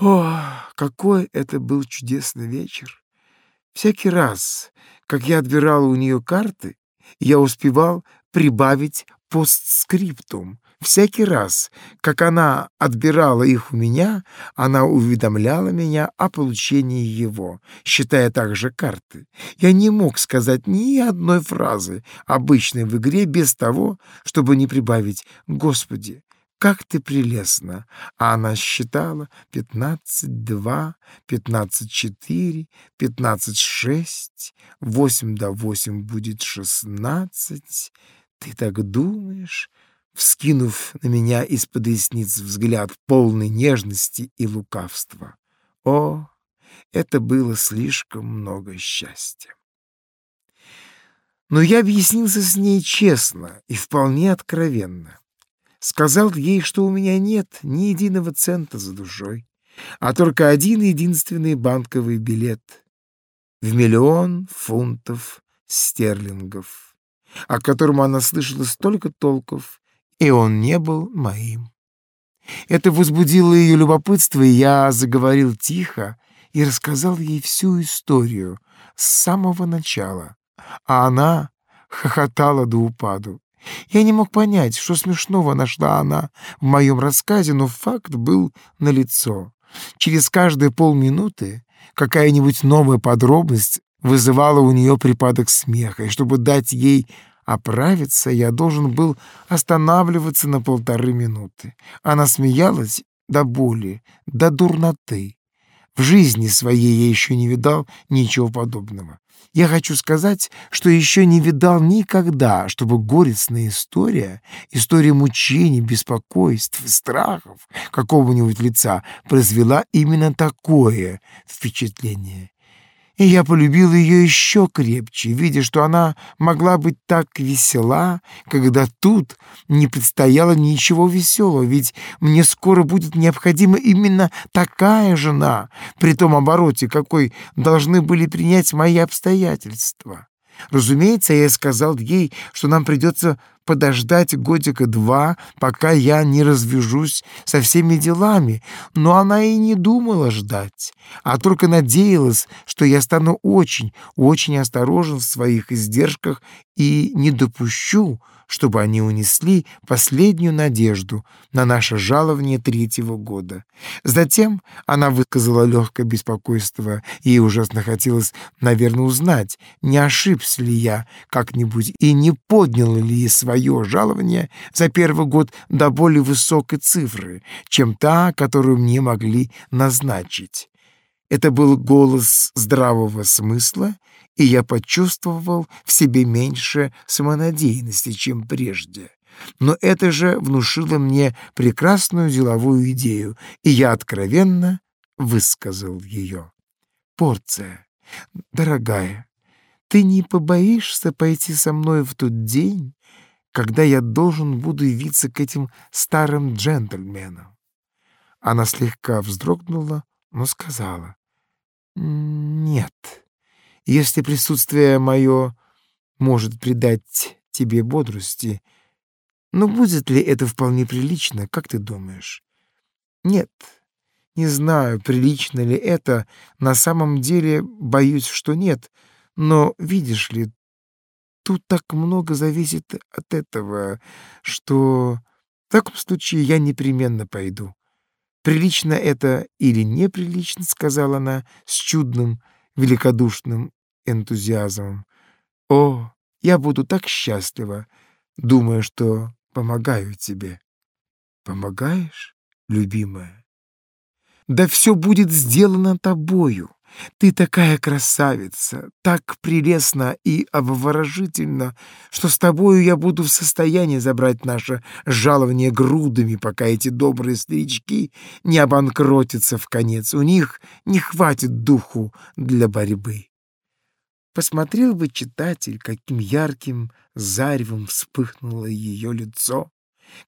О, какой это был чудесный вечер! Всякий раз, как я отбирал у нее карты, я успевал прибавить постскриптум. Всякий раз, как она отбирала их у меня, она уведомляла меня о получении его, считая также карты. Я не мог сказать ни одной фразы, обычной в игре, без того, чтобы не прибавить «Господи, как ты прелестна!» А она считала пятнадцать два, пятнадцать четыре, пятнадцать шесть, восемь до восемь будет шестнадцать. Ты так думаешь? Вскинув на меня из-под ресниц взгляд полной нежности и лукавства. О, это было слишком много счастья. Но я объяснился с ней честно и вполне откровенно. Сказал ей, что у меня нет ни единого цента за душой, а только один единственный банковый билет в миллион фунтов стерлингов, о котором она слышала столько толков, и он не был моим. Это возбудило ее любопытство, и я заговорил тихо и рассказал ей всю историю с самого начала, а она хохотала до упаду. Я не мог понять, что смешного нашла она в моем рассказе, но факт был налицо. Через каждые полминуты какая-нибудь новая подробность вызывала у нее припадок смеха, и чтобы дать ей оправиться, я должен был останавливаться на полторы минуты. Она смеялась до боли, до дурноты. В жизни своей я еще не видал ничего подобного. Я хочу сказать, что еще не видал никогда, чтобы горестная история, история мучений, беспокойств, страхов какого-нибудь лица произвела именно такое впечатление. И я полюбил ее еще крепче, видя, что она могла быть так весела, когда тут не предстояло ничего веселого, ведь мне скоро будет необходима именно такая жена, при том обороте, какой должны были принять мои обстоятельства. Разумеется, я сказал ей, что нам придется подождать годика два, пока я не развяжусь со всеми делами, но она и не думала ждать, а только надеялась, что я стану очень, очень осторожен в своих издержках и не допущу, чтобы они унесли последнюю надежду на наше жалование третьего года. Затем она высказала легкое беспокойство, ей ужасно хотелось, наверное, узнать, не ошибся ли я как-нибудь и не поднял ли свое жалование за первый год до более высокой цифры, чем та, которую мне могли назначить. Это был голос здравого смысла, и я почувствовал в себе меньше самонадеянности, чем прежде. Но это же внушило мне прекрасную деловую идею, и я откровенно высказал ее. «Порция, дорогая, ты не побоишься пойти со мной в тот день, когда я должен буду явиться к этим старым джентльменам?» Она слегка вздрогнула, но сказала, «Нет, если присутствие мое может придать тебе бодрости, но будет ли это вполне прилично, как ты думаешь?» «Нет, не знаю, прилично ли это, на самом деле боюсь, что нет, но, видишь ли, тут так много зависит от этого, что в таком случае я непременно пойду. «Прилично это или неприлично?» — сказала она с чудным, великодушным энтузиазмом. «О, я буду так счастлива, думая, что помогаю тебе». «Помогаешь, любимая?» «Да все будет сделано тобою. Ты такая красавица, так прелестна и обворожительна, что с тобою я буду в состоянии забрать наше жалование грудами, пока эти добрые старички не обанкротятся в конец. У них не хватит духу для борьбы. Посмотрел бы читатель, каким ярким заревом вспыхнуло ее лицо,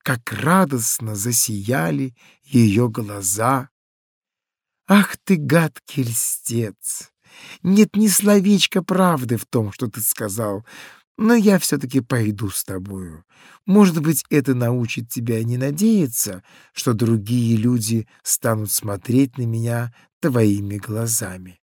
как радостно засияли ее глаза, Ах ты, гадкий льстец! Нет ни словечка правды в том, что ты сказал. Но я все-таки пойду с тобою. Может быть, это научит тебя не надеяться, что другие люди станут смотреть на меня твоими глазами.